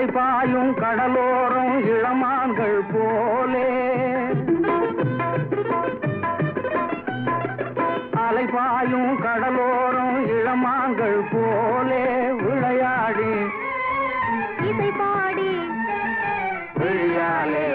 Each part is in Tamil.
அலைபாயும் கடலோரம் இளமான்கள் போலே. அலைபாயும் கடலோரம் இளமான்கள் போலே. விளையாடி. இசை பாடி. விழியாலே.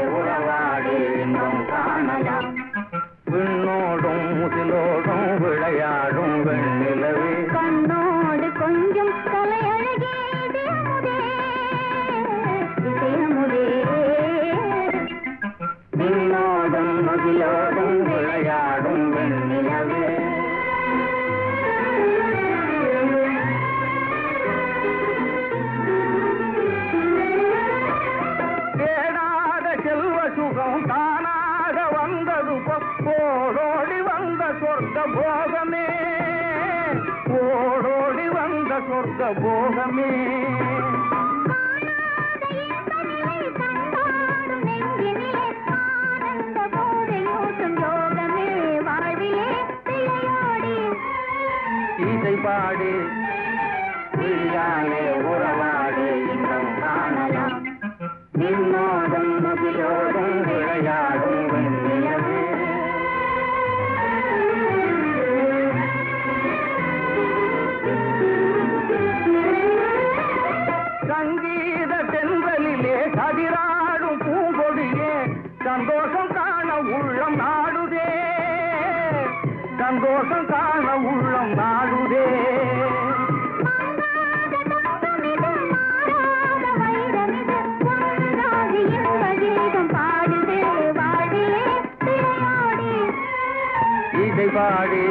சொர்க்க போகமே ஓடோடி வந்த சொர்க்க போகமே இசை பாடி உறவாடி. சந்தோஷம் காண உள்ளம் நாடுதே. சந்தோஷம் காண உள்ளம் நாடுதே. இசை பாடி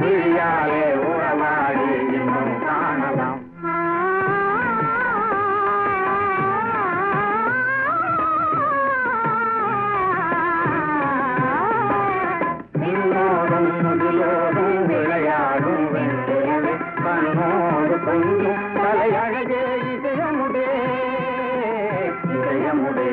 விழியாலே உறவாடி இன்னும் காணலாம். தலையழகே இதயமுடே இதயமுடே.